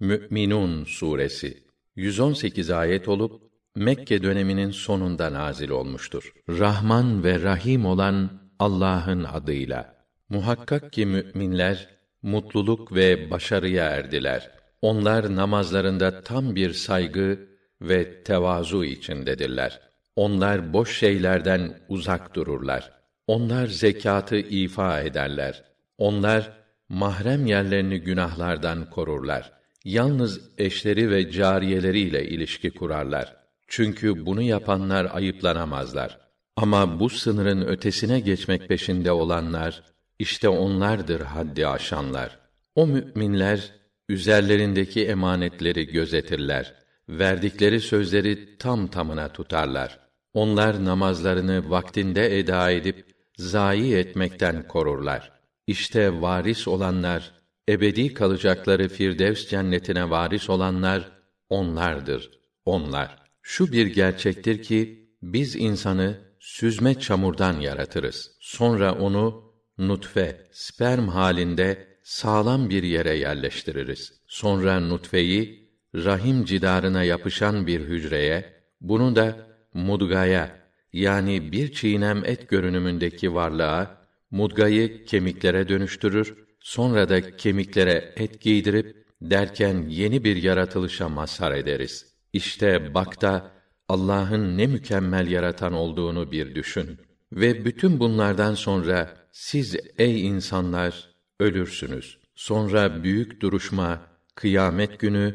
Mü'minun suresi 118 ayet olup Mekke döneminin sonunda nazil olmuştur. Rahman ve Rahim olan Allah'ın adıyla. Muhakkak ki müminler mutluluk ve başarıya erdiler. Onlar namazlarında tam bir saygı ve tevazu içindedirler. Onlar boş şeylerden uzak dururlar. Onlar zekatı ifa ederler. Onlar mahrem yerlerini günahlardan korurlar. Yalnız eşleri ve cariyeleriyle ilişki kurarlar. Çünkü bunu yapanlar ayıplanamazlar. Ama bu sınırın ötesine geçmek peşinde olanlar işte onlardır haddi aşanlar. O müminler üzerlerindeki emanetleri gözetirler. Verdikleri sözleri tam tamına tutarlar. Onlar namazlarını vaktinde eda edip zayi etmekten korurlar. İşte varis olanlar, ebedi kalacakları Firdevs cennetine varis olanlar onlardır. Onlar. Şu bir gerçektir ki biz insanı süzme çamurdan yaratırız. Sonra onu nutfe, sperm halinde sağlam bir yere yerleştiririz. Sonra nutfeyi rahim cidarına yapışan bir hücreye, bunu da mudgaya yani bir çiğnem et görünümündeki varlığa mudgayı kemiklere dönüştürür, sonra da kemiklere et giydirip derken yeni bir yaratılışa mazhar ederiz. İşte bak da Allah'ın ne mükemmel yaratan olduğunu bir düşün. Ve bütün bunlardan sonra siz ey insanlar ölürsünüz. Sonra büyük duruşma, kıyamet günü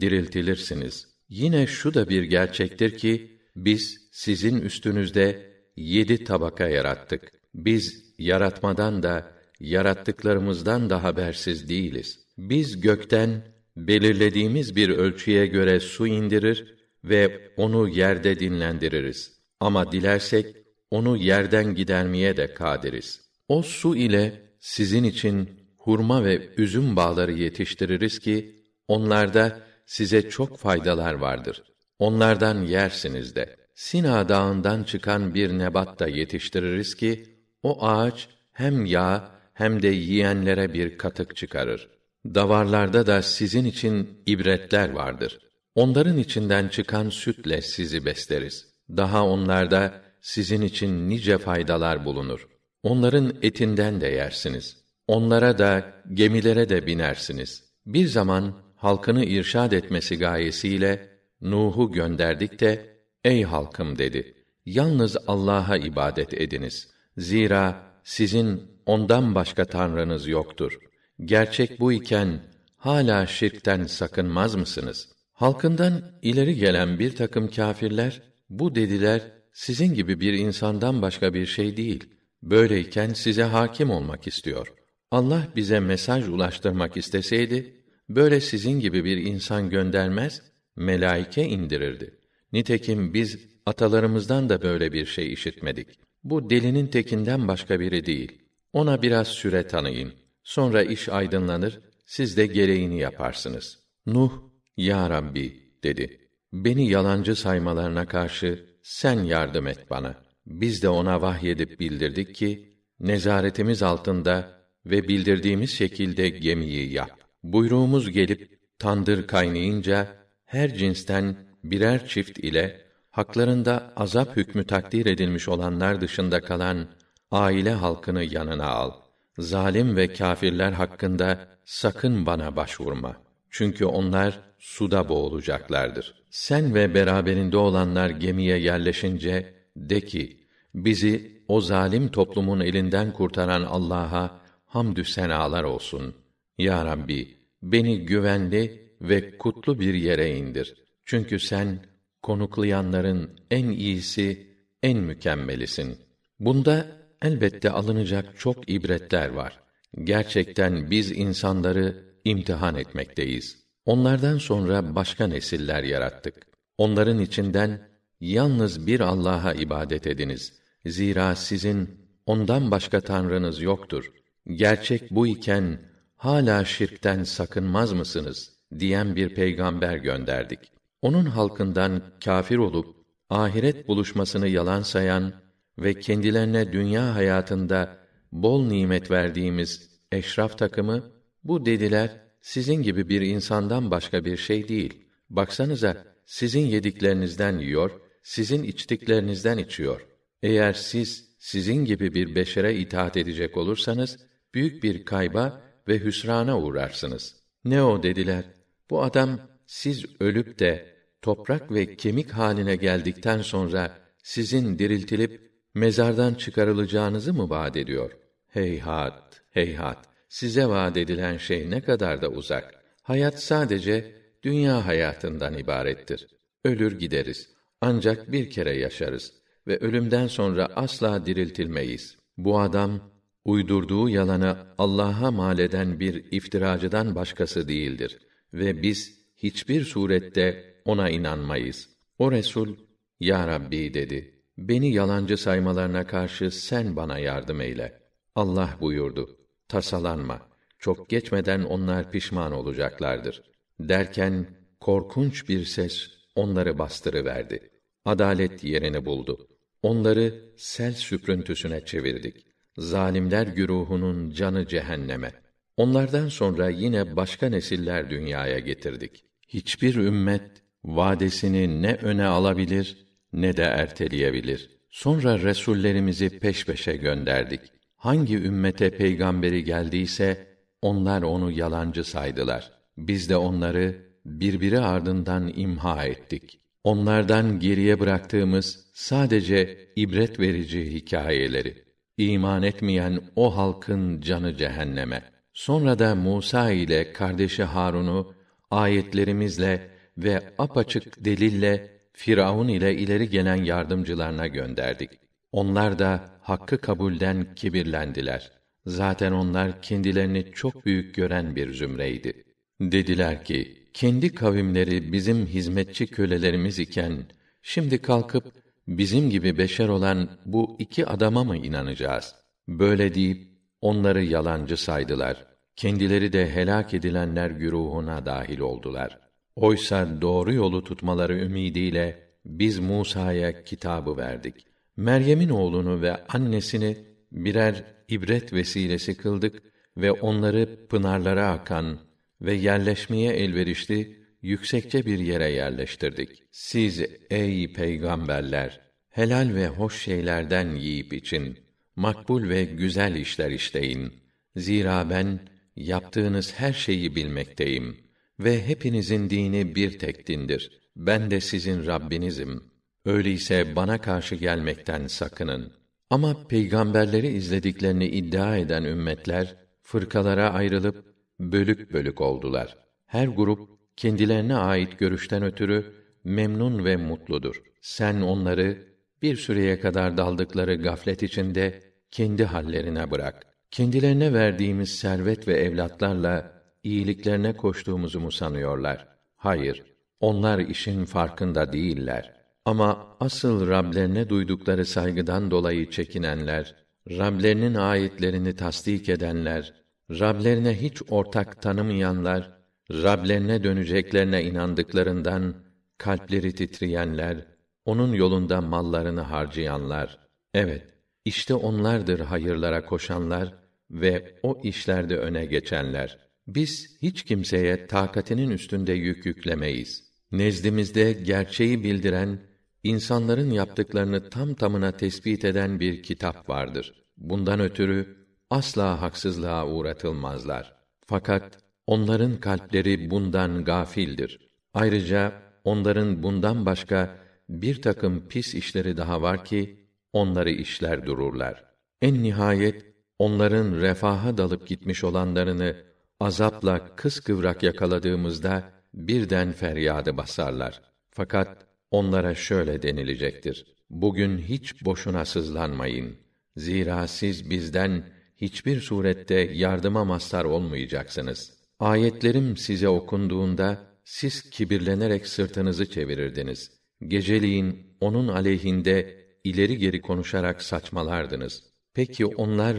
diriltilirsiniz. Yine şu da bir gerçektir ki biz sizin üstünüzde yedi tabaka yarattık. Biz yaratmadan da yarattıklarımızdan da habersiz değiliz. Biz gökten belirlediğimiz bir ölçüye göre su indirir ve onu yerde dinlendiririz. Ama dilersek onu yerden gidermeye de kadiriz. O su ile sizin için hurma ve üzüm bağları yetiştiririz ki onlarda size çok faydalar vardır. Onlardan yersiniz de. Sina dağından çıkan bir nebat da yetiştiririz ki o ağaç hem yağ hem de yiyenlere bir katık çıkarır. Davarlarda da sizin için ibretler vardır. Onların içinden çıkan sütle sizi besleriz. Daha onlarda sizin için nice faydalar bulunur. Onların etinden de yersiniz. Onlara da gemilere de binersiniz. Bir zaman halkını irşad etmesi gayesiyle Nuh'u gönderdik de ey halkım dedi. Yalnız Allah'a ibadet ediniz. Zira sizin ondan başka tanrınız yoktur. Gerçek bu iken hala şirkten sakınmaz mısınız? Halkından ileri gelen bir takım kâfirler bu dediler sizin gibi bir insandan başka bir şey değil. Böyleyken size hakim olmak istiyor. Allah bize mesaj ulaştırmak isteseydi böyle sizin gibi bir insan göndermez, melaike indirirdi. Nitekim biz atalarımızdan da böyle bir şey işitmedik. Bu delinin tekinden başka biri değil. Ona biraz süre tanıyın. Sonra iş aydınlanır, siz de gereğini yaparsınız. Nuh, Ya Rabbi, dedi. Beni yalancı saymalarına karşı sen yardım et bana. Biz de ona vahyedip bildirdik ki, nezaretimiz altında ve bildirdiğimiz şekilde gemiyi yap. Buyruğumuz gelip, tandır kaynayınca, her cinsten birer çift ile, haklarında azap hükmü takdir edilmiş olanlar dışında kalan aile halkını yanına al. Zalim ve kâfirler hakkında sakın bana başvurma. Çünkü onlar suda boğulacaklardır. Sen ve beraberinde olanlar gemiye yerleşince de ki bizi o zalim toplumun elinden kurtaran Allah'a hamdü senalar olsun. Ya Rabbi beni güvenli ve kutlu bir yere indir. Çünkü sen konuklayanların en iyisi, en mükemmelisin. Bunda elbette alınacak çok ibretler var. Gerçekten biz insanları imtihan etmekteyiz. Onlardan sonra başka nesiller yarattık. Onların içinden yalnız bir Allah'a ibadet ediniz. Zira sizin ondan başka tanrınız yoktur. Gerçek bu iken hala şirkten sakınmaz mısınız diyen bir peygamber gönderdik. Onun halkından kâfir olup ahiret buluşmasını yalan sayan ve kendilerine dünya hayatında bol nimet verdiğimiz eşraf takımı bu dediler sizin gibi bir insandan başka bir şey değil. Baksanıza, sizin yediklerinizden yiyor, sizin içtiklerinizden içiyor. Eğer siz sizin gibi bir beşere itaat edecek olursanız büyük bir kayba ve hüsrana uğrarsınız. Ne o dediler? Bu adam siz ölüp de toprak ve kemik haline geldikten sonra sizin diriltilip mezardan çıkarılacağınızı mı vaat ediyor? Heyhat, heyhat. Size vaat edilen şey ne kadar da uzak. Hayat sadece dünya hayatından ibarettir. Ölür gideriz. Ancak bir kere yaşarız ve ölümden sonra asla diriltilmeyiz. Bu adam uydurduğu yalanı Allah'a mal eden bir iftiracıdan başkası değildir ve biz hiçbir surette ona inanmayız. O Resul, Ya Rabbi dedi, beni yalancı saymalarına karşı sen bana yardım eyle. Allah buyurdu, tasalanma, çok geçmeden onlar pişman olacaklardır. Derken, korkunç bir ses onları bastırıverdi. Adalet yerini buldu. Onları sel süprüntüsüne çevirdik. Zalimler güruhunun canı cehenneme. Onlardan sonra yine başka nesiller dünyaya getirdik. Hiçbir ümmet vadesini ne öne alabilir ne de erteleyebilir. Sonra resullerimizi peş peşe gönderdik. Hangi ümmete peygamberi geldiyse onlar onu yalancı saydılar. Biz de onları birbiri ardından imha ettik. Onlardan geriye bıraktığımız sadece ibret verici hikayeleri. İman etmeyen o halkın canı cehenneme. Sonra da Musa ile kardeşi Harun'u ayetlerimizle ve apaçık delille Firavun ile ileri gelen yardımcılarına gönderdik. Onlar da hakkı kabulden kibirlendiler. Zaten onlar kendilerini çok büyük gören bir zümreydi. Dediler ki, kendi kavimleri bizim hizmetçi kölelerimiz iken, şimdi kalkıp bizim gibi beşer olan bu iki adama mı inanacağız? Böyle deyip onları yalancı saydılar. Kendileri de helak edilenler güruhuna dahil oldular. Oysa doğru yolu tutmaları ümidiyle biz Musa'ya kitabı verdik. Meryem'in oğlunu ve annesini birer ibret vesilesi kıldık ve onları pınarlara akan ve yerleşmeye elverişli yüksekçe bir yere yerleştirdik. Siz ey peygamberler helal ve hoş şeylerden yiyip için makbul ve güzel işler işleyin. Zira ben yaptığınız her şeyi bilmekteyim ve hepinizin dini bir tek dindir. Ben de sizin Rabbinizim. Öyleyse bana karşı gelmekten sakının. Ama peygamberleri izlediklerini iddia eden ümmetler fırkalara ayrılıp bölük bölük oldular. Her grup kendilerine ait görüşten ötürü memnun ve mutludur. Sen onları bir süreye kadar daldıkları gaflet içinde kendi hallerine bırak. Kendilerine verdiğimiz servet ve evlatlarla iyiliklerine koştuğumuzu mu sanıyorlar? Hayır, onlar işin farkında değiller. Ama asıl Rablerine duydukları saygıdan dolayı çekinenler, Rablerinin ayetlerini tasdik edenler, Rablerine hiç ortak tanımayanlar, Rablerine döneceklerine inandıklarından kalpleri titreyenler, onun yolunda mallarını harcayanlar. Evet, işte onlardır hayırlara koşanlar ve o işlerde öne geçenler. Biz hiç kimseye takatinin üstünde yük yüklemeyiz. Nezdimizde gerçeği bildiren, insanların yaptıklarını tam tamına tespit eden bir kitap vardır. Bundan ötürü asla haksızlığa uğratılmazlar. Fakat onların kalpleri bundan gafildir. Ayrıca onların bundan başka bir takım pis işleri daha var ki onları işler dururlar. En nihayet onların refaha dalıp gitmiş olanlarını azapla kıskıvrak yakaladığımızda birden feryadı basarlar. Fakat onlara şöyle denilecektir: Bugün hiç boşuna sızlanmayın. Zira siz bizden hiçbir surette yardıma mazhar olmayacaksınız. Ayetlerim size okunduğunda siz kibirlenerek sırtınızı çevirirdiniz. Geceliğin onun aleyhinde ileri geri konuşarak saçmalardınız. Peki onlar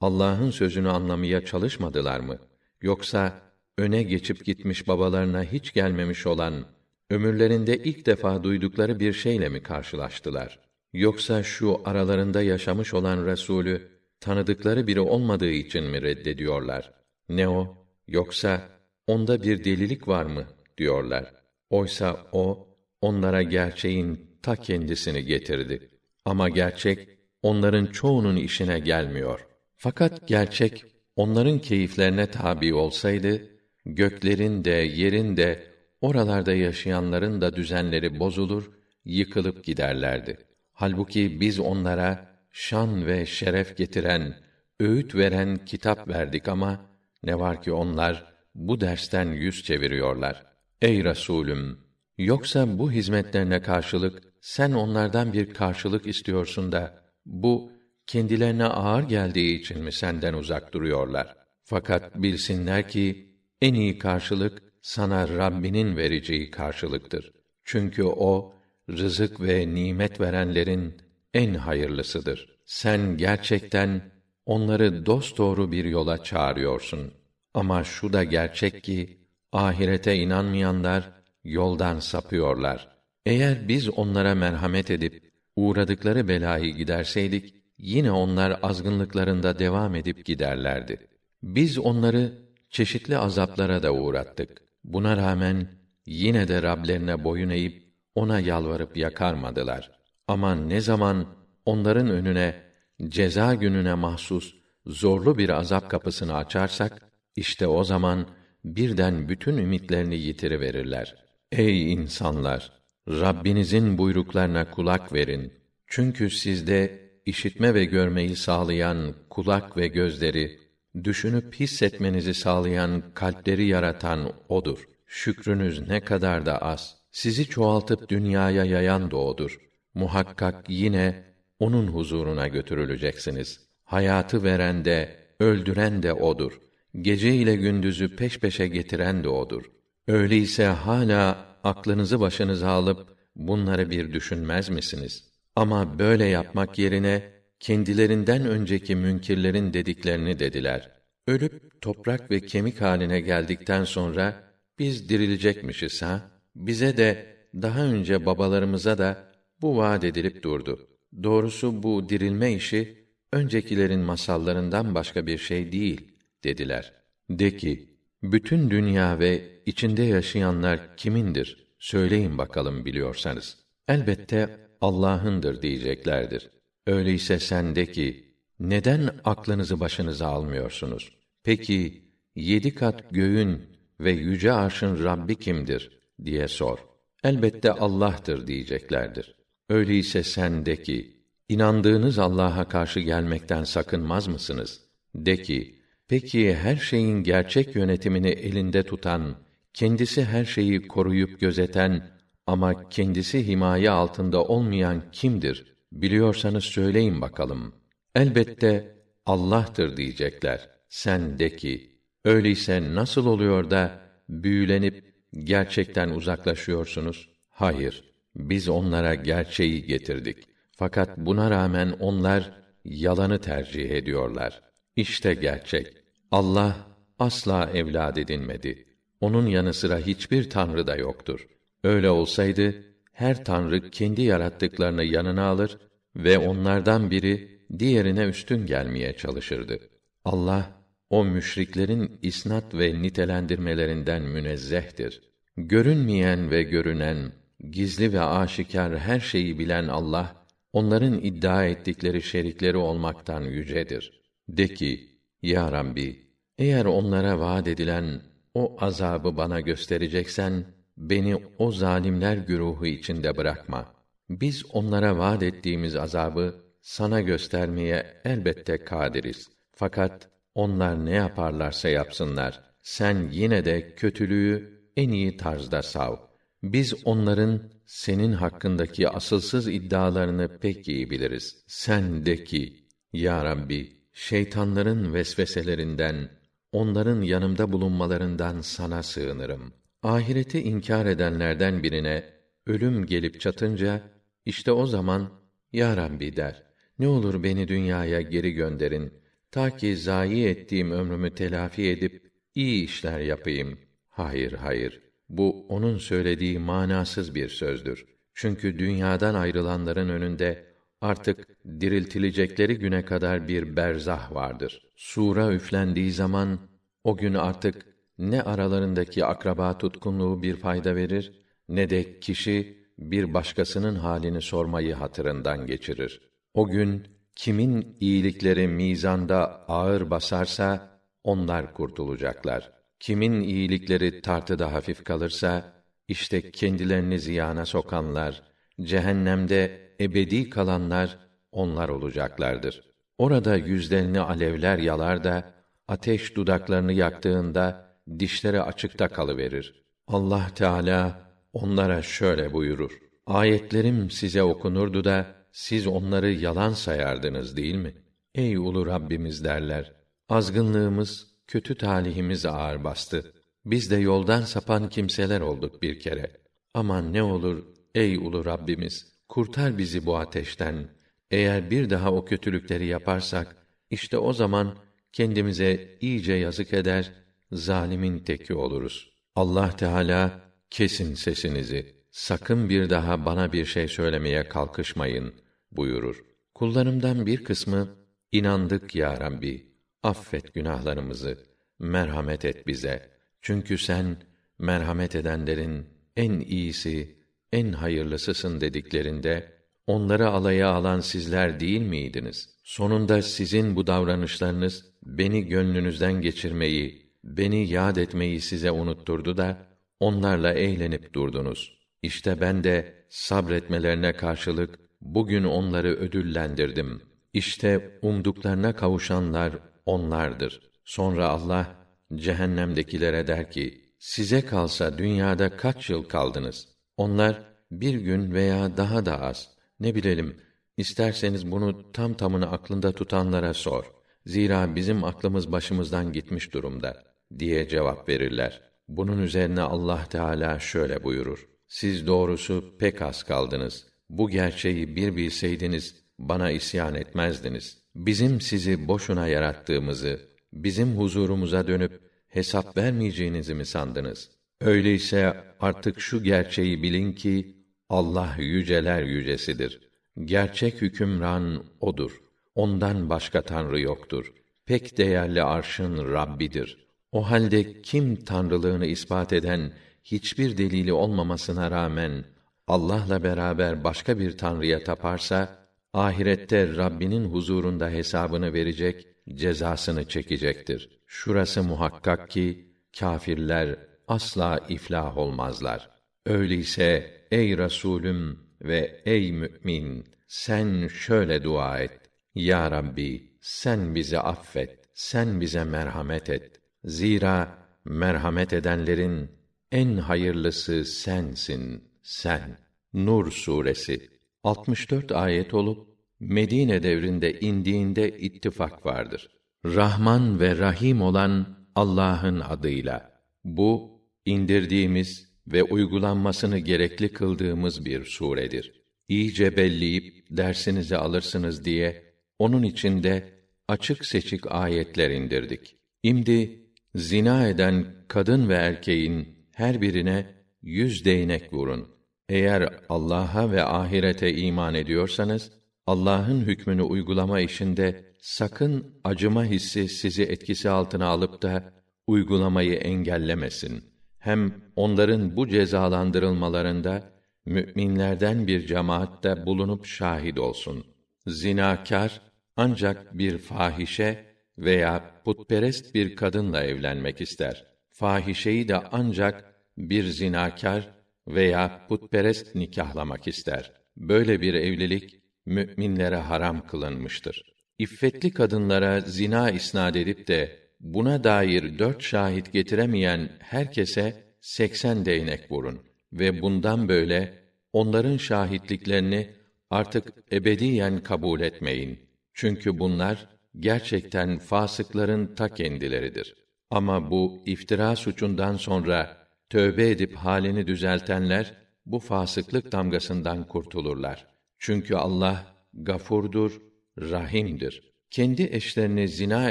Allah'ın sözünü anlamaya çalışmadılar mı? Yoksa öne geçip gitmiş babalarına hiç gelmemiş olan ömürlerinde ilk defa duydukları bir şeyle mi karşılaştılar? Yoksa şu aralarında yaşamış olan Resulü tanıdıkları biri olmadığı için mi reddediyorlar? Ne o? Yoksa onda bir delilik var mı diyorlar. Oysa o onlara gerçeğin ta kendisini getirdi. Ama gerçek onların çoğunun işine gelmiyor. Fakat gerçek onların keyiflerine tabi olsaydı göklerin de yerin de oralarda yaşayanların da düzenleri bozulur, yıkılıp giderlerdi. Halbuki biz onlara şan ve şeref getiren, öğüt veren kitap verdik ama ne var ki onlar bu dersten yüz çeviriyorlar. Ey Resulüm, yoksa bu hizmetlerine karşılık sen onlardan bir karşılık istiyorsun da bu kendilerine ağır geldiği için mi senden uzak duruyorlar? Fakat bilsinler ki en iyi karşılık sana Rabbinin vereceği karşılıktır. Çünkü o rızık ve nimet verenlerin en hayırlısıdır. Sen gerçekten onları dosdoğru bir yola çağırıyorsun. Ama şu da gerçek ki ahirete inanmayanlar yoldan sapıyorlar. Eğer biz onlara merhamet edip uğradıkları belayı giderseydik yine onlar azgınlıklarında devam edip giderlerdi. Biz onları çeşitli azaplara da uğrattık. Buna rağmen yine de Rablerine boyun eğip ona yalvarıp yakarmadılar. Ama ne zaman onların önüne ceza gününe mahsus zorlu bir azap kapısını açarsak işte o zaman birden bütün ümitlerini yitiriverirler. Ey insanlar, Rabbinizin buyruklarına kulak verin. Çünkü sizde işitme ve görmeyi sağlayan kulak ve gözleri, düşünüp hissetmenizi sağlayan kalpleri yaratan odur. Şükrünüz ne kadar da az. Sizi çoğaltıp dünyaya yayan da odur. Muhakkak yine onun huzuruna götürüleceksiniz. Hayatı veren de, öldüren de odur. Gece ile gündüzü peş peşe getiren de odur. Öyleyse hala aklınızı başınıza alıp bunları bir düşünmez misiniz? Ama böyle yapmak yerine kendilerinden önceki münkirlerin dediklerini dediler. Ölüp toprak ve kemik haline geldikten sonra biz dirilecekmişiz ha? Bize de daha önce babalarımıza da bu vaat edilip durdu. Doğrusu bu dirilme işi öncekilerin masallarından başka bir şey değil dediler. De ki, bütün dünya ve içinde yaşayanlar kimindir? Söyleyin bakalım biliyorsanız. Elbette Allah'ındır diyeceklerdir. Öyleyse sen de ki, neden aklınızı başınıza almıyorsunuz? Peki, yedi kat göğün ve yüce arşın Rabbi kimdir? diye sor. Elbette Allah'tır diyeceklerdir. Öyleyse sen de ki, inandığınız Allah'a karşı gelmekten sakınmaz mısınız? De ki, peki her şeyin gerçek yönetimini elinde tutan, kendisi her şeyi koruyup gözeten ama kendisi himaye altında olmayan kimdir? Biliyorsanız söyleyin bakalım. Elbette Allah'tır diyecekler. Sen de ki, öyleyse nasıl oluyor da büyülenip gerçekten uzaklaşıyorsunuz? Hayır, biz onlara gerçeği getirdik. Fakat buna rağmen onlar yalanı tercih ediyorlar. İşte gerçek. Allah asla evlad edinmedi. Onun yanı sıra hiçbir tanrı da yoktur. Öyle olsaydı her tanrı kendi yarattıklarını yanına alır ve onlardan biri diğerine üstün gelmeye çalışırdı. Allah o müşriklerin isnat ve nitelendirmelerinden münezzehtir. Görünmeyen ve görünen, gizli ve aşikar her şeyi bilen Allah, onların iddia ettikleri şerikleri olmaktan yücedir. De ki, Ya Rabbi, eğer onlara vaad edilen o azabı bana göstereceksen, beni o zalimler güruhu içinde bırakma. Biz onlara vaad ettiğimiz azabı sana göstermeye elbette kadiriz. Fakat onlar ne yaparlarsa yapsınlar, sen yine de kötülüğü en iyi tarzda sav. Biz onların senin hakkındaki asılsız iddialarını pek iyi biliriz. Sen de ki, Ya Rabbi, şeytanların vesveselerinden, onların yanımda bulunmalarından sana sığınırım. Ahireti inkar edenlerden birine ölüm gelip çatınca işte o zaman ya Rabbi der. Ne olur beni dünyaya geri gönderin ta ki zayi ettiğim ömrümü telafi edip iyi işler yapayım. Hayır, hayır. Bu onun söylediği manasız bir sözdür. Çünkü dünyadan ayrılanların önünde artık diriltilecekleri güne kadar bir berzah vardır. Sura üflendiği zaman o gün artık ne aralarındaki akraba tutkunluğu bir fayda verir ne de kişi bir başkasının halini sormayı hatırından geçirir. O gün kimin iyilikleri mizanda ağır basarsa onlar kurtulacaklar. Kimin iyilikleri tartıda hafif kalırsa işte kendilerini ziyana sokanlar, cehennemde ebedi kalanlar onlar olacaklardır. Orada yüzlerini alevler yalar da ateş dudaklarını yaktığında dişleri açıkta kalıverir. Allah Teala onlara şöyle buyurur: Ayetlerim size okunurdu da siz onları yalan sayardınız değil mi? Ey ulu Rabbimiz derler. Azgınlığımız, kötü talihimiz ağır bastı. Biz de yoldan sapan kimseler olduk bir kere. Aman ne olur ey ulu Rabbimiz, kurtar bizi bu ateşten. Eğer bir daha o kötülükleri yaparsak, işte o zaman kendimize iyice yazık eder, zalimin teki oluruz. Allah Teala kesin sesinizi. Sakın bir daha bana bir şey söylemeye kalkışmayın buyurur. Kullarımdan bir kısmı inandık ya Rabbi. Affet günahlarımızı. Merhamet et bize. Çünkü sen merhamet edenlerin en iyisi, en hayırlısısın dediklerinde onları alaya alan sizler değil miydiniz? Sonunda sizin bu davranışlarınız beni gönlünüzden geçirmeyi, beni yad etmeyi size unutturdu da onlarla eğlenip durdunuz. İşte ben de sabretmelerine karşılık bugün onları ödüllendirdim. İşte umduklarına kavuşanlar onlardır. Sonra Allah cehennemdekilere der ki: Size kalsa dünyada kaç yıl kaldınız? Onlar bir gün veya daha da az. Ne bilelim, isterseniz bunu tam tamını aklında tutanlara sor. Zira bizim aklımız başımızdan gitmiş durumda diye cevap verirler. Bunun üzerine Allah Teala şöyle buyurur: Siz doğrusu pek az kaldınız. Bu gerçeği bir bilseydiniz bana isyan etmezdiniz. Bizim sizi boşuna yarattığımızı, bizim huzurumuza dönüp hesap vermeyeceğinizi mi sandınız? Öyleyse artık şu gerçeği bilin ki Allah yüceler yücesidir. Gerçek hükümran odur. Ondan başka tanrı yoktur. Pek değerli arşın Rabbidir. O halde kim tanrılığını ispat eden hiçbir delili olmamasına rağmen Allah'la beraber başka bir tanrıya taparsa ahirette Rabbinin huzurunda hesabını verecek, cezasını çekecektir. Şurası muhakkak ki kâfirler asla iflah olmazlar. Öyleyse ey Resulüm ve ey mümin sen şöyle dua et. Ya Rabbi sen bizi affet. Sen bize merhamet et. Zira merhamet edenlerin en hayırlısı sensin. Sen. Nur suresi 64 ayet olup Medine devrinde indiğinde ittifak vardır. Rahman ve Rahim olan Allah'ın adıyla. Bu indirdiğimiz ve uygulanmasını gerekli kıldığımız bir suredir. İyice belleyip dersinizi alırsınız diye onun içinde açık seçik ayetler indirdik. İmdi zina eden kadın ve erkeğin her birine yüz değnek vurun. Eğer Allah'a ve ahirete iman ediyorsanız Allah'ın hükmünü uygulama işinde sakın acıma hissi sizi etkisi altına alıp da uygulamayı engellemesin. Hem onların bu cezalandırılmalarında müminlerden bir cemaat de bulunup şahit olsun. Zinakar ancak bir fahişe veya putperest bir kadınla evlenmek ister. Fahişeyi de ancak bir zinakar veya putperest nikahlamak ister. Böyle bir evlilik müminlere haram kılınmıştır. İffetli kadınlara zina isnad edip de buna dair dört şahit getiremeyen herkese seksen değnek vurun ve bundan böyle onların şahitliklerini artık ebediyen kabul etmeyin. Çünkü bunlar gerçekten fasıkların ta kendileridir. Ama bu iftira suçundan sonra tövbe edip halini düzeltenler bu fasıklık damgasından kurtulurlar. Çünkü Allah gafurdur, rahimdir. Kendi eşlerini zina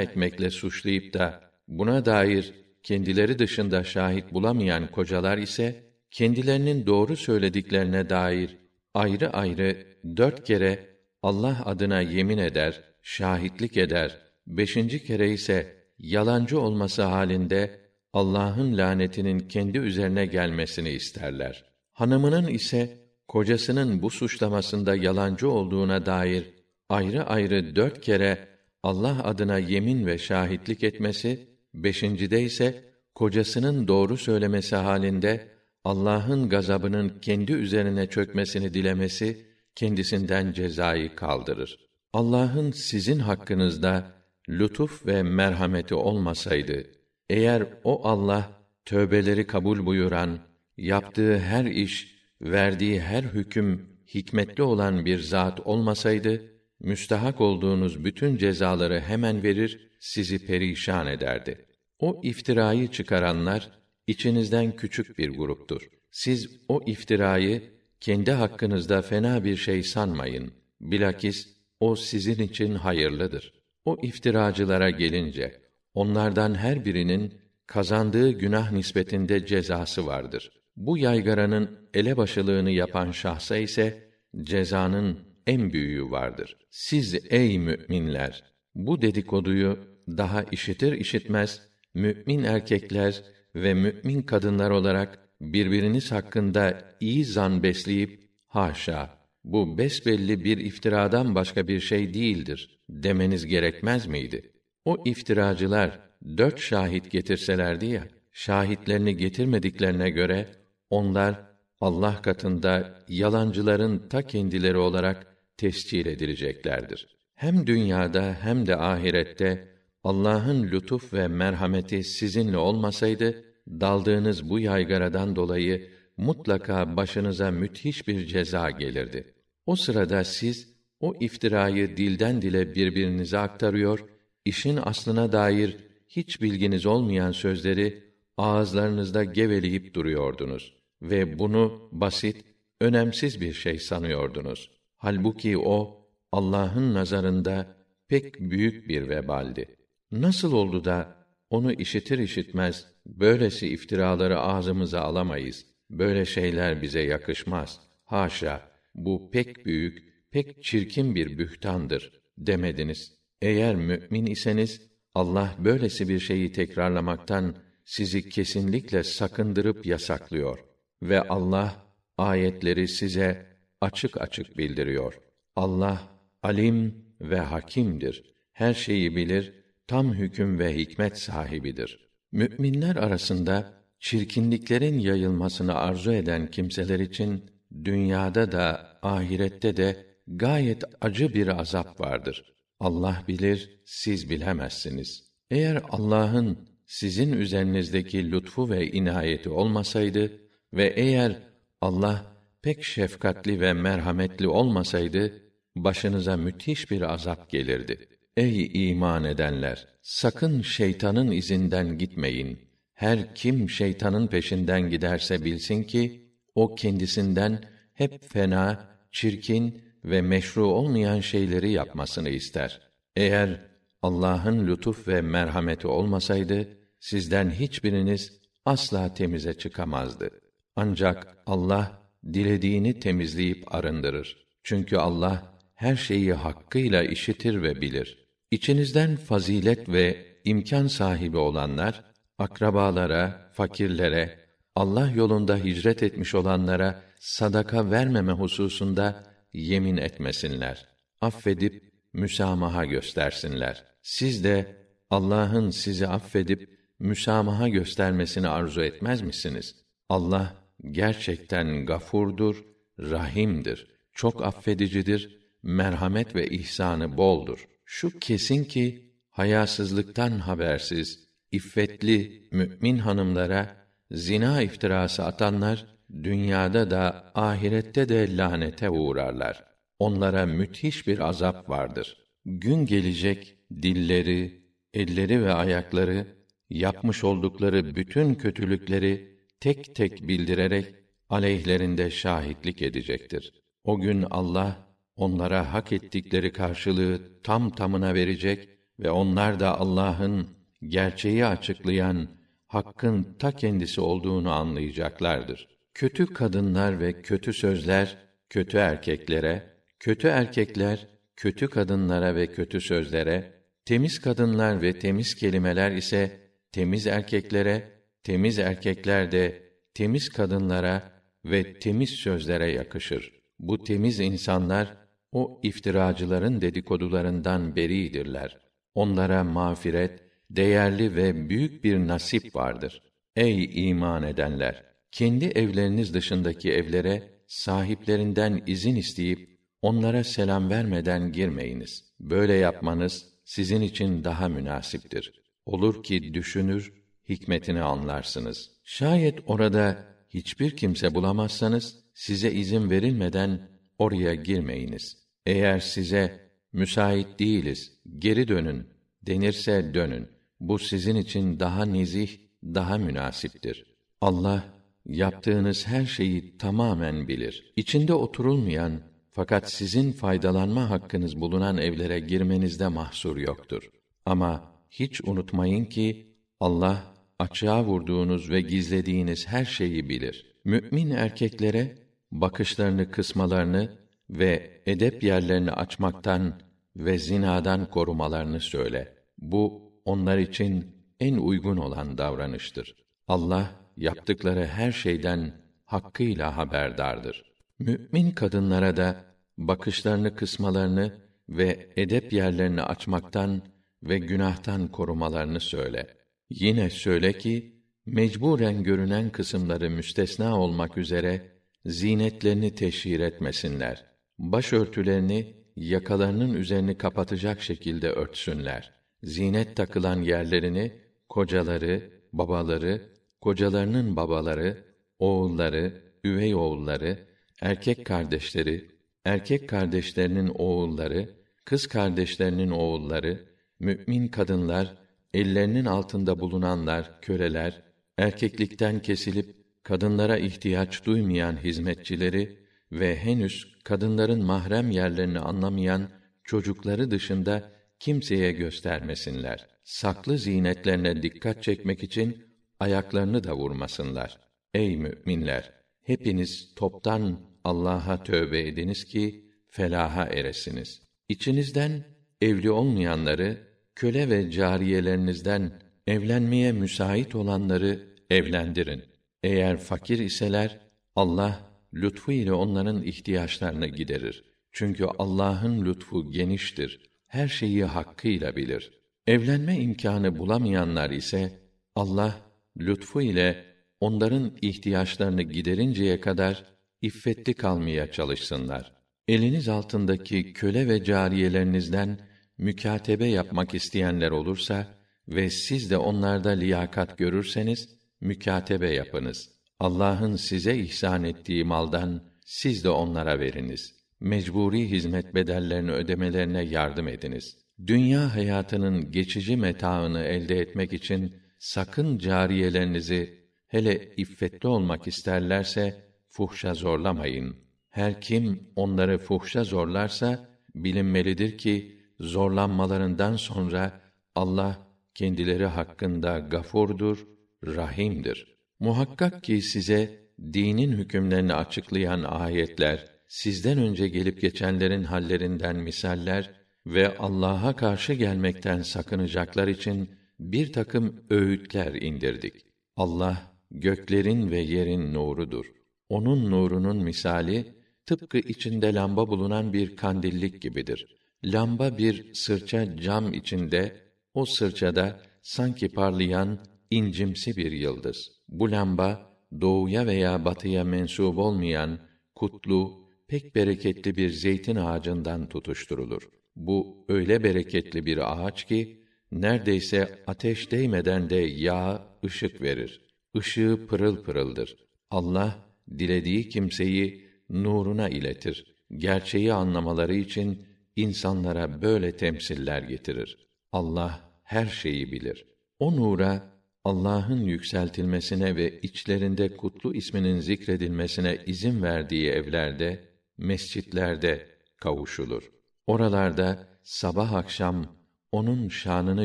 etmekle suçlayıp da buna dair kendileri dışında şahit bulamayan kocalar ise kendilerinin doğru söylediklerine dair ayrı ayrı dört kere Allah adına yemin eder, şahitlik eder. Beşinci kere ise yalancı olması halinde Allah'ın lanetinin kendi üzerine gelmesini isterler. Hanımının ise kocasının bu suçlamasında yalancı olduğuna dair ayrı ayrı dört kere Allah adına yemin ve şahitlik etmesi, beşincide ise kocasının doğru söylemesi halinde Allah'ın gazabının kendi üzerine çökmesini dilemesi kendisinden cezayı kaldırır. Allah'ın sizin hakkınızda lütuf ve merhameti olmasaydı, eğer o Allah tövbeleri kabul buyuran, yaptığı her iş, verdiği her hüküm hikmetli olan bir zat olmasaydı, müstahak olduğunuz bütün cezaları hemen verir, sizi perişan ederdi. O iftirayı çıkaranlar içinizden küçük bir gruptur. Siz o iftirayı kendi hakkınızda fena bir şey sanmayın. Bilakis o sizin için hayırlıdır. O iftiracılara gelince onlardan her birinin kazandığı günah nispetinde cezası vardır. Bu yaygaranın elebaşılığını yapan şahsa ise cezanın en büyüğü vardır. Siz ey müminler bu dedikoduyu daha işitir işitmez mümin erkekler ve mümin kadınlar olarak birbiriniz hakkında iyi zan besleyip haşa bu besbelli bir iftiradan başka bir şey değildir demeniz gerekmez miydi? O iftiracılar dört şahit getirselerdi ya, şahitlerini getirmediklerine göre onlar Allah katında yalancıların ta kendileri olarak tescil edileceklerdir. Hem dünyada hem de ahirette Allah'ın lütuf ve merhameti sizinle olmasaydı daldığınız bu yaygaradan dolayı mutlaka başınıza müthiş bir ceza gelirdi. O sırada siz o iftirayı dilden dile birbirinize aktarıyor, işin aslına dair hiç bilginiz olmayan sözleri ağızlarınızda geveleyip duruyordunuz ve bunu basit, önemsiz bir şey sanıyordunuz. Halbuki o Allah'ın nazarında pek büyük bir vebaldi. Nasıl oldu da onu işitir işitmez böylesi iftiraları ağzımıza alamayız. Böyle şeyler bize yakışmaz. Haşa, bu pek büyük, pek çirkin bir bühtandır demediniz. Eğer mümin iseniz Allah böylesi bir şeyi tekrarlamaktan sizi kesinlikle sakındırıp yasaklıyor ve Allah ayetleri size açık açık bildiriyor. Allah alim ve hakimdir. Her şeyi bilir, tam hüküm ve hikmet sahibidir. Müminler arasında çirkinliklerin yayılmasını arzu eden kimseler için dünyada da ahirette de gayet acı bir azap vardır. Allah bilir, siz bilemezsiniz. Eğer Allah'ın sizin üzerinizdeki lütfu ve inayeti olmasaydı ve eğer Allah pek şefkatli ve merhametli olmasaydı başınıza müthiş bir azap gelirdi. Ey iman edenler, sakın şeytanın izinden gitmeyin. Her kim şeytanın peşinden giderse bilsin ki o kendisinden hep fena, çirkin ve meşru olmayan şeyleri yapmasını ister. Eğer Allah'ın lütuf ve merhameti olmasaydı sizden hiçbiriniz asla temize çıkamazdı. Ancak Allah dilediğini temizleyip arındırır. Çünkü Allah her şeyi hakkıyla işitir ve bilir. İçinizden fazilet ve imkan sahibi olanlar akrabalara, fakirlere, Allah yolunda hicret etmiş olanlara sadaka vermeme hususunda yemin etmesinler. Affedip müsamaha göstersinler. Siz de Allah'ın sizi affedip müsamaha göstermesini arzu etmez misiniz? Allah gerçekten gafurdur, rahimdir, çok affedicidir, merhamet ve ihsanı boldur. Şu kesin ki hayasızlıktan habersiz, iffetli mümin hanımlara zina iftirası atanlar dünyada da ahirette de lanete uğrarlar. Onlara müthiş bir azap vardır. Gün gelecek dilleri, elleri ve ayakları yapmış oldukları bütün kötülükleri tek tek bildirerek aleyhlerinde şahitlik edecektir. O gün Allah onlara hak ettikleri karşılığı tam tamına verecek ve onlar da Allah'ın gerçeği açıklayan hakkın ta kendisi olduğunu anlayacaklardır. Kötü kadınlar ve kötü sözler kötü erkeklere, kötü erkekler kötü kadınlara ve kötü sözlere, temiz kadınlar ve temiz kelimeler ise temiz erkeklere temiz erkekler de temiz kadınlara ve temiz sözlere yakışır. Bu temiz insanlar o iftiracıların dedikodularından beridirler. Onlara mağfiret, değerli ve büyük bir nasip vardır. Ey iman edenler! Kendi evleriniz dışındaki evlere sahiplerinden izin isteyip onlara selam vermeden girmeyiniz. Böyle yapmanız sizin için daha münasiptir. Olur ki düşünür, hikmetini anlarsınız. Şayet orada hiçbir kimse bulamazsanız size izin verilmeden oraya girmeyiniz. Eğer size müsait değiliz, geri dönün denirse dönün. Bu sizin için daha nezih, daha münasiptir. Allah yaptığınız her şeyi tamamen bilir. İçinde oturulmayan fakat sizin faydalanma hakkınız bulunan evlere girmenizde mahsur yoktur. Ama hiç unutmayın ki Allah açığa vurduğunuz ve gizlediğiniz her şeyi bilir. Mümin erkeklere bakışlarını kısmalarını ve edep yerlerini açmaktan ve zinadan korumalarını söyle. Bu onlar için en uygun olan davranıştır. Allah yaptıkları her şeyden hakkıyla haberdardır. Mümin kadınlara da bakışlarını kısmalarını ve edep yerlerini açmaktan ve günahtan korumalarını söyle. Yine söyle ki mecburen görünen kısımları müstesna olmak üzere zinetlerini teşhir etmesinler. Başörtülerini yakalarının üzerini kapatacak şekilde örtsünler. Zinet takılan yerlerini kocaları, babaları, kocalarının babaları, oğulları, üvey oğulları, erkek kardeşleri, erkek kardeşlerinin oğulları, kız kardeşlerinin oğulları, mümin kadınlar, ellerinin altında bulunanlar, köleler, erkeklikten kesilip kadınlara ihtiyaç duymayan hizmetçileri ve henüz kadınların mahrem yerlerini anlamayan çocukları dışında kimseye göstermesinler. Saklı zinetlerine dikkat çekmek için ayaklarını da vurmasınlar. Ey müminler, hepiniz toptan Allah'a tövbe ediniz ki felaha eresiniz. İçinizden evli olmayanları köle ve cariyelerinizden evlenmeye müsait olanları evlendirin. Eğer fakir iseler Allah lütfu ile onların ihtiyaçlarını giderir. Çünkü Allah'ın lütfu geniştir. Her şeyi hakkıyla bilir. Evlenme imkanı bulamayanlar ise Allah lütfu ile onların ihtiyaçlarını giderinceye kadar iffetli kalmaya çalışsınlar. Eliniz altındaki köle ve cariyelerinizden mükatebe yapmak isteyenler olursa ve siz de onlarda liyakat görürseniz mükatebe yapınız. Allah'ın size ihsan ettiği maldan siz de onlara veriniz. Mecburi hizmet bedellerini ödemelerine yardım ediniz. Dünya hayatının geçici metaını elde etmek için sakın cariyelerinizi hele iffetli olmak isterlerse fuhşa zorlamayın. Her kim onları fuhşa zorlarsa bilinmelidir ki zorlanmalarından sonra Allah kendileri hakkında gafurdur, rahimdir. Muhakkak ki size dinin hükümlerini açıklayan ayetler, sizden önce gelip geçenlerin hallerinden misaller ve Allah'a karşı gelmekten sakınacaklar için bir takım öğütler indirdik. Allah göklerin ve yerin nurudur. Onun nurunun misali tıpkı içinde lamba bulunan bir kandillik gibidir. Lamba bir sırça cam içinde, o sırçada sanki parlayan incimsi bir yıldız. Bu lamba doğuya veya batıya mensup olmayan kutlu, pek bereketli bir zeytin ağacından tutuşturulur. Bu öyle bereketli bir ağaç ki neredeyse ateş değmeden de yağ ışık verir. Işığı pırıl pırıldır. Allah dilediği kimseyi nuruna iletir. Gerçeği anlamaları için insanlara böyle temsiller getirir. Allah her şeyi bilir. O nura Allah'ın yükseltilmesine ve içlerinde kutlu isminin zikredilmesine izin verdiği evlerde, mescitlerde kavuşulur. Oralarda sabah akşam onun şanını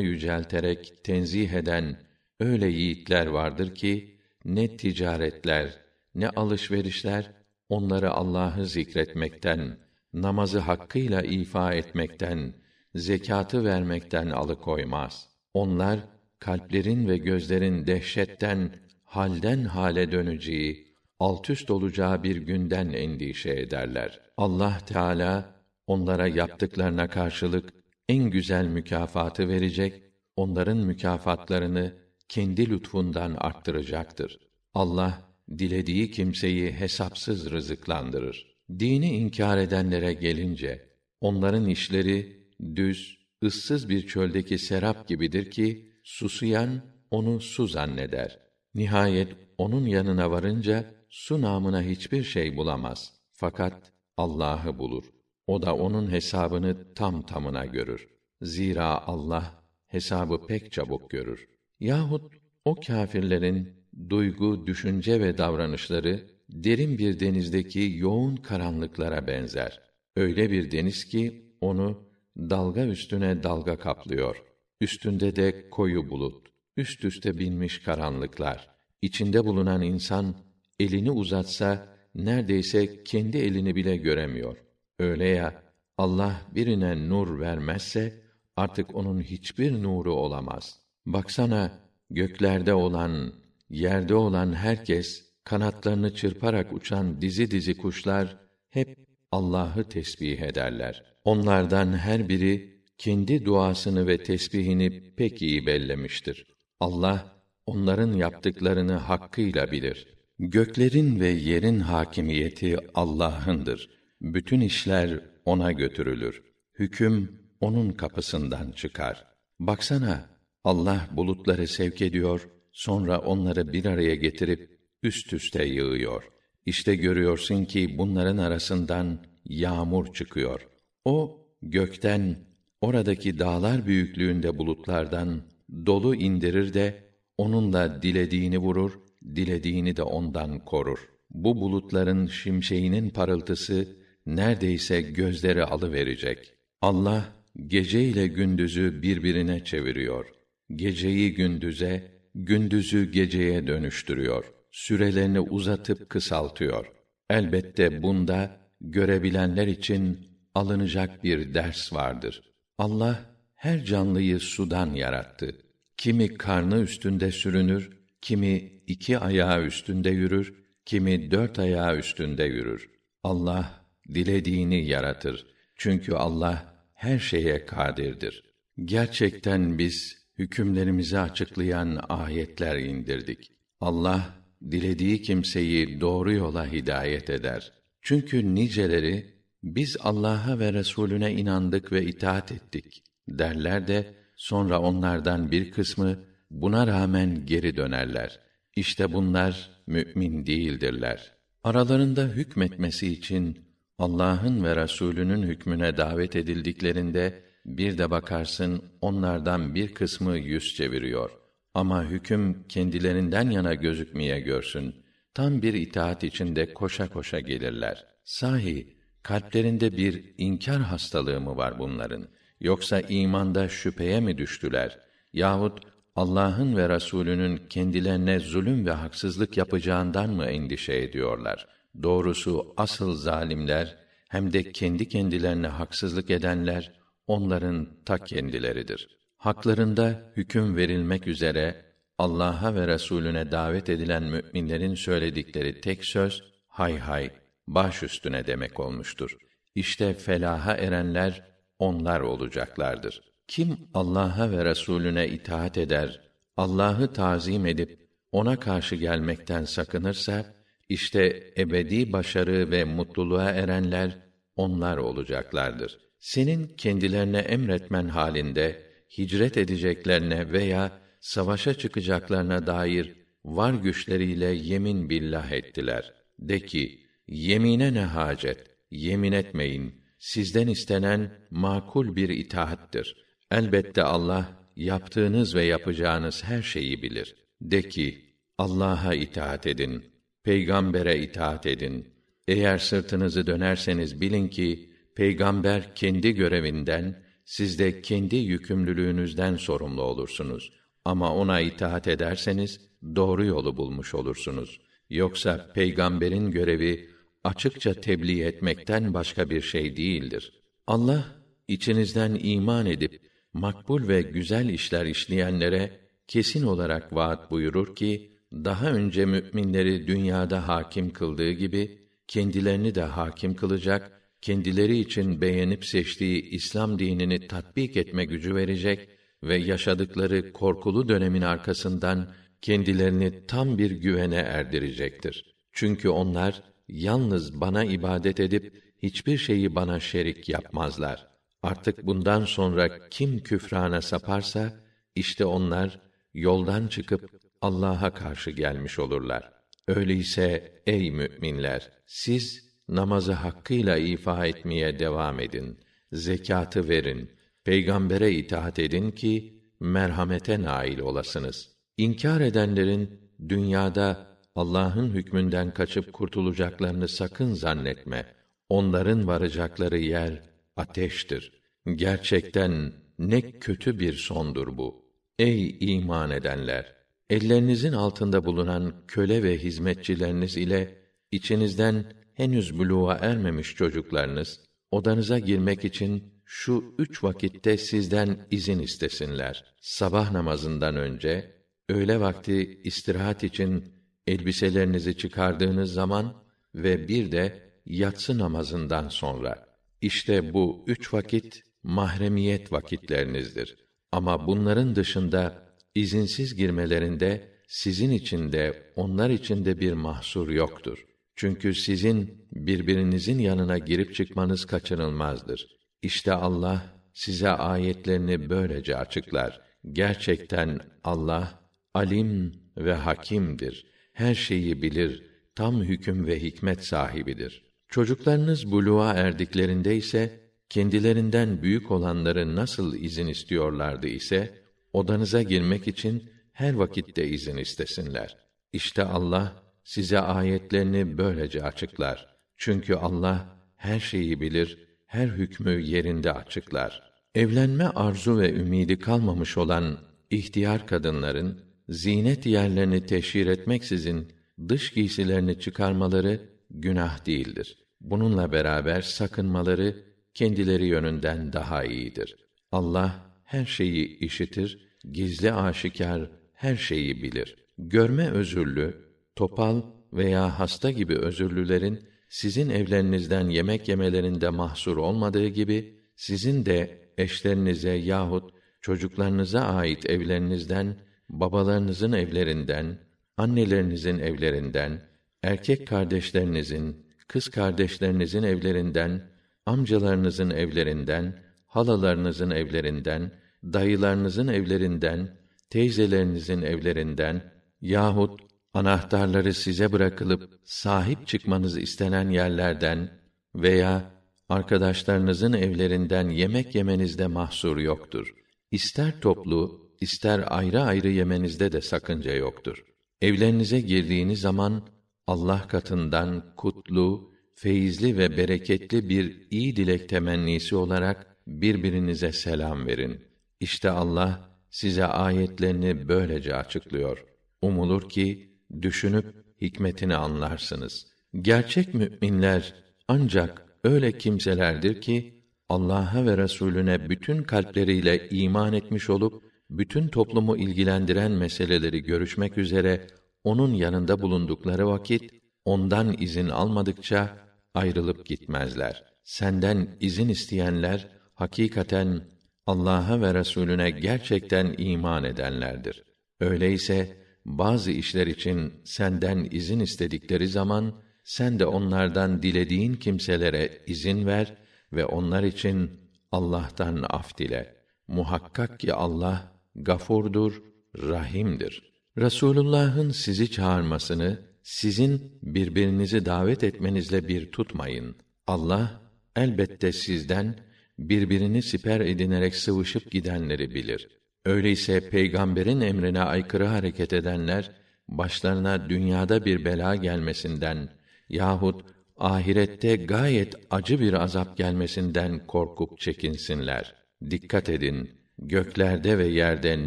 yücelterek tenzih eden öyle yiğitler vardır ki ne ticaretler, ne alışverişler onları Allah'ı zikretmekten, namazı hakkıyla ifa etmekten, zekatı vermekten alıkoymaz. Onlar kalplerin ve gözlerin dehşetten halden hale döneceği, alt üst olacağı bir günden endişe ederler. Allah Teala onlara yaptıklarına karşılık en güzel mükafatı verecek, onların mükafatlarını kendi lütfundan arttıracaktır. Allah dilediği kimseyi hesapsız rızıklandırır. Dini inkar edenlere gelince onların işleri düz, ıssız bir çöldeki serap gibidir ki susuyan onu su zanneder. Nihayet onun yanına varınca su namına hiçbir şey bulamaz. Fakat Allah'ı bulur. O da onun hesabını tam tamına görür. Zira Allah hesabı pek çabuk görür. Yahut o kâfirlerin duygu, düşünce ve davranışları derin bir denizdeki yoğun karanlıklara benzer. Öyle bir deniz ki onu dalga üstüne dalga kaplıyor. Üstünde de koyu bulut, üst üste binmiş karanlıklar. İçinde bulunan insan elini uzatsa neredeyse kendi elini bile göremiyor. Öyle ya Allah birine nur vermezse artık onun hiçbir nuru olamaz. Baksana göklerde olan, yerde olan herkes kanatlarını çırparak uçan dizi dizi kuşlar hep Allah'ı tesbih ederler. Onlardan her biri kendi duasını ve tesbihini pek iyi bellemiştir. Allah onların yaptıklarını hakkıyla bilir. Göklerin ve yerin hakimiyeti Allah'ındır. Bütün işler ona götürülür. Hüküm onun kapısından çıkar. Baksana, Allah bulutları sevk ediyor, sonra onları bir araya getirip üst üste yığıyor. İşte görüyorsun ki bunların arasından yağmur çıkıyor. O gökten oradaki dağlar büyüklüğünde bulutlardan dolu indirir de onunla dilediğini vurur, dilediğini de ondan korur. Bu bulutların şimşeğinin parıltısı neredeyse gözleri alıverecek. Allah gece ile gündüzü birbirine çeviriyor. Geceyi gündüze, gündüzü geceye dönüştürüyor. Sürelerini uzatıp kısaltıyor. Elbette bunda görebilenler için alınacak bir ders vardır. Allah her canlıyı sudan yarattı. Kimi karnı üstünde sürünür, kimi iki ayağı üstünde yürür, kimi dört ayağı üstünde yürür. Allah dilediğini yaratır. Çünkü Allah her şeye kadirdir. Gerçekten biz hükümlerimizi açıklayan ayetler indirdik. Allah dilediği kimseyi doğru yola hidayet eder. Çünkü niceleri biz Allah'a ve Resulüne inandık ve itaat ettik derler de sonra onlardan bir kısmı buna rağmen geri dönerler. İşte bunlar mümin değildirler. Aralarında hükmetmesi için Allah'ın ve Resulünün hükmüne davet edildiklerinde bir de bakarsın onlardan bir kısmı yüz çeviriyor. Ama hüküm kendilerinden yana gözükmeye görsün. Tam bir itaat içinde koşa koşa gelirler. Sahi kalplerinde bir inkar hastalığı mı var bunların? Yoksa imanda şüpheye mi düştüler? Yahut Allah'ın ve Resulünün kendilerine zulüm ve haksızlık yapacağından mı endişe ediyorlar? Doğrusu asıl zalimler hem de kendi kendilerine haksızlık edenler onların ta kendileridir. Haklarında hüküm verilmek üzere Allah'a ve Resulüne davet edilen müminlerin söyledikleri tek söz hay hay baş üstüne demek olmuştur. İşte felaha erenler onlar olacaklardır. Kim Allah'a ve Resulüne itaat eder, Allah'ı tazim edip ona karşı gelmekten sakınırsa işte ebedi başarı ve mutluluğa erenler onlar olacaklardır. Senin kendilerine emretmen halinde hicret edeceklerine veya savaşa çıkacaklarına dair var güçleriyle yemin billah ettiler. De ki, Yemine ne hacet? Yemin etmeyin. Sizden istenen makul bir itaattir. Elbette Allah yaptığınız ve yapacağınız her şeyi bilir. De ki, Allah'a itaat edin. Peygambere itaat edin. Eğer sırtınızı dönerseniz bilin ki peygamber kendi görevinden, siz de kendi yükümlülüğünüzden sorumlu olursunuz. Ama ona itaat ederseniz doğru yolu bulmuş olursunuz. Yoksa peygamberin görevi açıkça tebliğ etmekten başka bir şey değildir. Allah içinizden iman edip makbul ve güzel işler işleyenlere kesin olarak vaat buyurur ki daha önce müminleri dünyada hakim kıldığı gibi kendilerini de hakim kılacak, kendileri için beğenip seçtiği İslam dinini tatbik etme gücü verecek ve yaşadıkları korkulu dönemin arkasından kendilerini tam bir güvene erdirecektir. Çünkü onlar yalnız bana ibadet edip hiçbir şeyi bana şerik yapmazlar. Artık bundan sonra kim küfrana saparsa işte onlar yoldan çıkıp Allah'a karşı gelmiş olurlar. Öyleyse ey müminler siz namazı hakkıyla ifa etmeye devam edin. Zekatı verin. Peygambere itaat edin ki merhamete nail olasınız. İnkar edenlerin dünyada Allah'ın hükmünden kaçıp kurtulacaklarını sakın zannetme. Onların varacakları yer ateştir. Gerçekten ne kötü bir sondur bu. Ey iman edenler! Ellerinizin altında bulunan köle ve hizmetçileriniz ile içinizden henüz buluğa ermemiş çocuklarınız odanıza girmek için şu üç vakitte sizden izin istesinler. Sabah namazından önce, öğle vakti istirahat için elbiselerinizi çıkardığınız zaman ve bir de yatsı namazından sonra. İşte bu üç vakit mahremiyet vakitlerinizdir. Ama bunların dışında izinsiz girmelerinde sizin için de onlar için de bir mahsur yoktur. Çünkü sizin birbirinizin yanına girip çıkmanız kaçınılmazdır. İşte Allah size ayetlerini böylece açıklar. Gerçekten Allah alim ve hakimdir. Her şeyi bilir, tam hüküm ve hikmet sahibidir. Çocuklarınız buluğa erdiklerinde ise kendilerinden büyük olanları nasıl izin istiyorlardı ise odanıza girmek için her vakitte izin istesinler. İşte Allah size ayetlerini böylece açıklar. Çünkü Allah her şeyi bilir, her hükmü yerinde açıklar. Evlenme arzu ve ümidi kalmamış olan ihtiyar kadınların zinet yerlerini teşhir etmeksizin dış giysilerini çıkarmaları günah değildir. Bununla beraber sakınmaları kendileri yönünden daha iyidir. Allah her şeyi işitir, gizli aşikar her şeyi bilir. Görme özürlü, topal veya hasta gibi özürlülerin sizin evlerinizden yemek yemelerinde mahsur olmadığı gibi sizin de eşlerinize yahut çocuklarınıza ait evlerinizden, babalarınızın evlerinden, annelerinizin evlerinden, erkek kardeşlerinizin, kız kardeşlerinizin evlerinden, amcalarınızın evlerinden, halalarınızın evlerinden, dayılarınızın evlerinden, teyzelerinizin evlerinden yahut anahtarları size bırakılıp sahip çıkmanız istenen yerlerden veya arkadaşlarınızın evlerinden yemek yemenizde mahsur yoktur. İster toplu, ister ayrı ayrı yemenizde de sakınca yoktur. Evlerinize girdiğiniz zaman Allah katından kutlu, feyizli ve bereketli bir iyi dilek temennisi olarak birbirinize selam verin. İşte Allah size ayetlerini böylece açıklıyor. Umulur ki düşünüp hikmetini anlarsınız. Gerçek müminler ancak öyle kimselerdir ki Allah'a ve Resulüne bütün kalpleriyle iman etmiş olup bütün toplumu ilgilendiren meseleleri görüşmek üzere onun yanında bulundukları vakit ondan izin almadıkça ayrılıp gitmezler. Senden izin isteyenler hakikaten Allah'a ve Resulüne gerçekten iman edenlerdir. Öyleyse bazı işler için senden izin istedikleri zaman sen de onlardan dilediğin kimselere izin ver ve onlar için Allah'tan af dile. Muhakkak ki Allah gafurdur, rahimdir. Resulullah'ın sizi çağırmasını sizin birbirinizi davet etmenizle bir tutmayın. Allah elbette sizden birbirini siper edinerek sıvışıp gidenleri bilir. Öyleyse peygamberin emrine aykırı hareket edenler başlarına dünyada bir bela gelmesinden yahut ahirette gayet acı bir azap gelmesinden korkup çekinsinler. Dikkat edin, göklerde ve yerde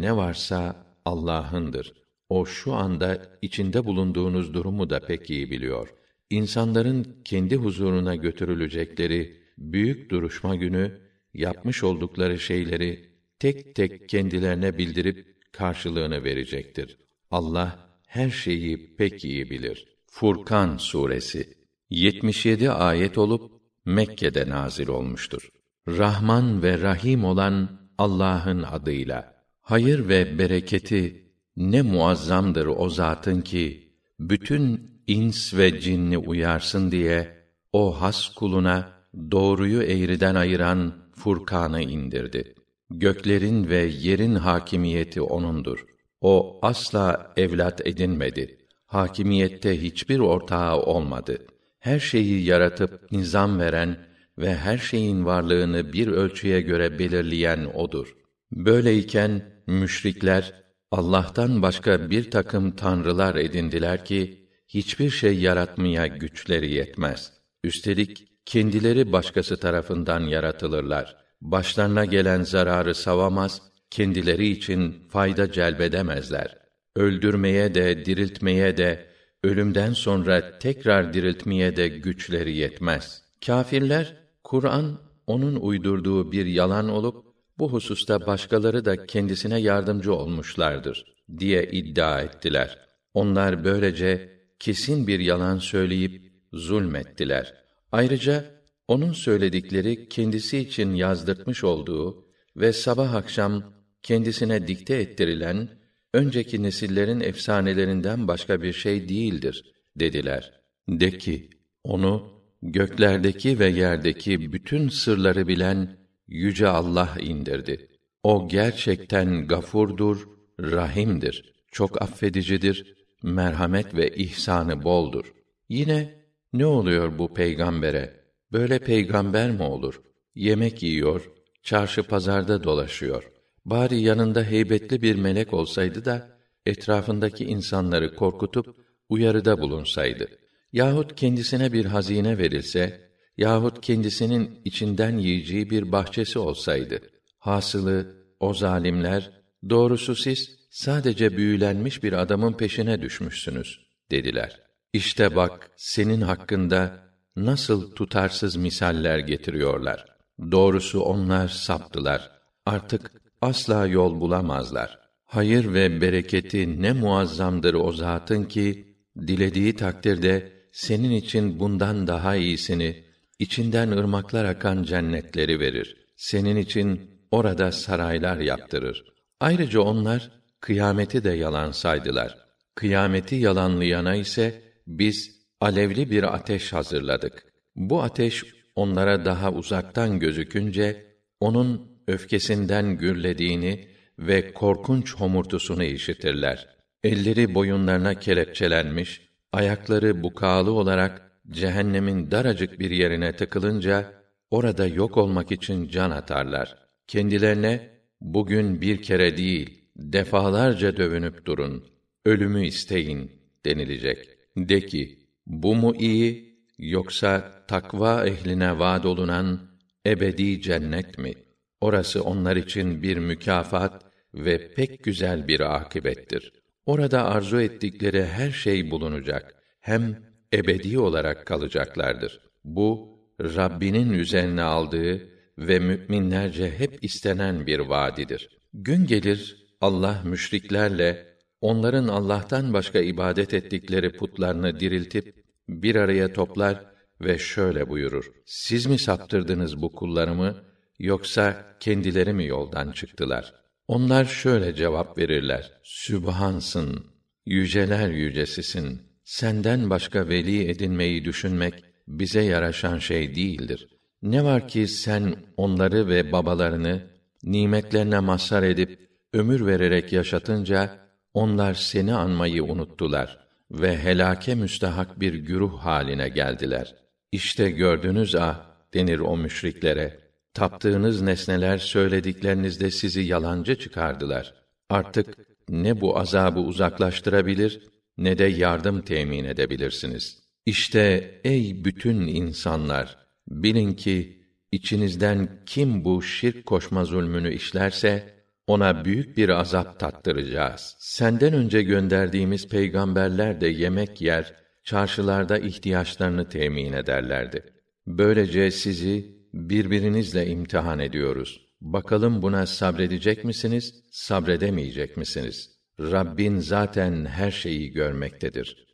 ne varsa Allah'ındır. O şu anda içinde bulunduğunuz durumu da pek iyi biliyor. İnsanların kendi huzuruna götürülecekleri büyük duruşma günü yapmış oldukları şeyleri tek tek kendilerine bildirip karşılığını verecektir. Allah her şeyi pek iyi bilir. Furkan suresi 77 ayet olup Mekke'de nazil olmuştur. Rahman ve Rahim olan Allah'ın adıyla. Hayır ve bereketi ne muazzamdır o zatın ki bütün ins ve cinni uyarsın diye o has kuluna doğruyu eğriden ayıran Furkan'ı indirdi. Göklerin ve yerin hakimiyeti onundur. O asla evlat edinmedi. Hakimiyette hiçbir ortağı olmadı. Her şeyi yaratıp nizam veren ve her şeyin varlığını bir ölçüye göre belirleyen odur. Böyleyken müşrikler Allah'tan başka bir takım tanrılar edindiler ki hiçbir şey yaratmaya güçleri yetmez. Üstelik kendileri başkası tarafından yaratılırlar. Başlarına gelen zararı savamaz, kendileri için fayda celbedemezler. Öldürmeye de, diriltmeye de, ölümden sonra tekrar diriltmeye de güçleri yetmez. Kâfirler, Kur'an, onun uydurduğu bir yalan olup, bu hususta başkaları da kendisine yardımcı olmuşlardır, diye iddia ettiler. Onlar böylece, kesin bir yalan söyleyip, zulmettiler. Ayrıca, onun söyledikleri kendisi için yazdırtmış olduğu ve sabah akşam kendisine dikte ettirilen önceki nesillerin efsanelerinden başka bir şey değildir dediler. De ki onu göklerdeki ve yerdeki bütün sırları bilen yüce Allah indirdi. O gerçekten gafurdur, rahimdir. Çok affedicidir, merhamet ve ihsanı boldur. Yine ne oluyor bu peygambere? Böyle peygamber mi olur? Yemek yiyor, çarşı pazarda dolaşıyor. Bari yanında heybetli bir melek olsaydı da etrafındaki insanları korkutup uyarıda bulunsaydı. Yahut kendisine bir hazine verilse yahut kendisinin içinden yiyeceği bir bahçesi olsaydı. Hasılı o zalimler doğrusu siz sadece büyülenmiş bir adamın peşine düşmüşsünüz dediler. İşte bak senin hakkında nasıl tutarsız misaller getiriyorlar. Doğrusu onlar saptılar. Artık asla yol bulamazlar. Hayır ve bereketi ne muazzamdır o zatın ki dilediği takdirde senin için bundan daha iyisini, içinden ırmaklar akan cennetleri verir. Senin için orada saraylar yaptırır. Ayrıca onlar kıyameti de yalan saydılar. Kıyameti yalanlayana ise biz alevli bir ateş hazırladık. Bu ateş onlara daha uzaktan gözükünce onun öfkesinden gürlediğini ve korkunç homurtusunu işitirler. Elleri boyunlarına kelepçelenmiş, ayakları bukalı olarak cehennemin daracık bir yerine tıkılınca orada yok olmak için can atarlar. Kendilerine bugün bir kere değil, defalarca dövünüp durun, ölümü isteyin denilecek. De ki, bu mu iyi yoksa takva ehline vaad olunan ebedi cennet mi? Orası onlar için bir mükafat ve pek güzel bir akibettir. Orada arzu ettikleri her şey bulunacak. Hem ebedi olarak kalacaklardır. Bu Rabbinin üzerine aldığı ve müminlerce hep istenen bir vaadidir. Gün gelir Allah müşriklerle onların Allah'tan başka ibadet ettikleri putlarını diriltip bir araya toplar ve şöyle buyurur: Siz mi saptırdınız bu kullarımı yoksa kendileri mi yoldan çıktılar? Onlar şöyle cevap verirler: Sübhansın, yüceler yücesisin. Senden başka veli edinmeyi düşünmek bize yaraşan şey değildir. Ne var ki sen onları ve babalarını nimetlerine mazhar edip ömür vererek yaşatınca onlar seni anmayı unuttular ve helake müstahak bir güruh haline geldiler. İşte gördünüz ah denir o müşriklere. Taptığınız nesneler söylediklerinizde sizi yalancı çıkardılar. Artık ne bu azabı uzaklaştırabilir ne de yardım temin edebilirsiniz. İşte ey bütün insanlar bilin ki içinizden kim bu şirk koşma zulmünü işlerse ona büyük bir azap tattıracağız. Senden önce gönderdiğimiz peygamberler de yemek yer, çarşılarda ihtiyaçlarını temin ederlerdi. Böylece sizi birbirinizle imtihan ediyoruz. Bakalım buna sabredecek misiniz, sabredemeyecek misiniz? Rabbin zaten her şeyi görmektedir.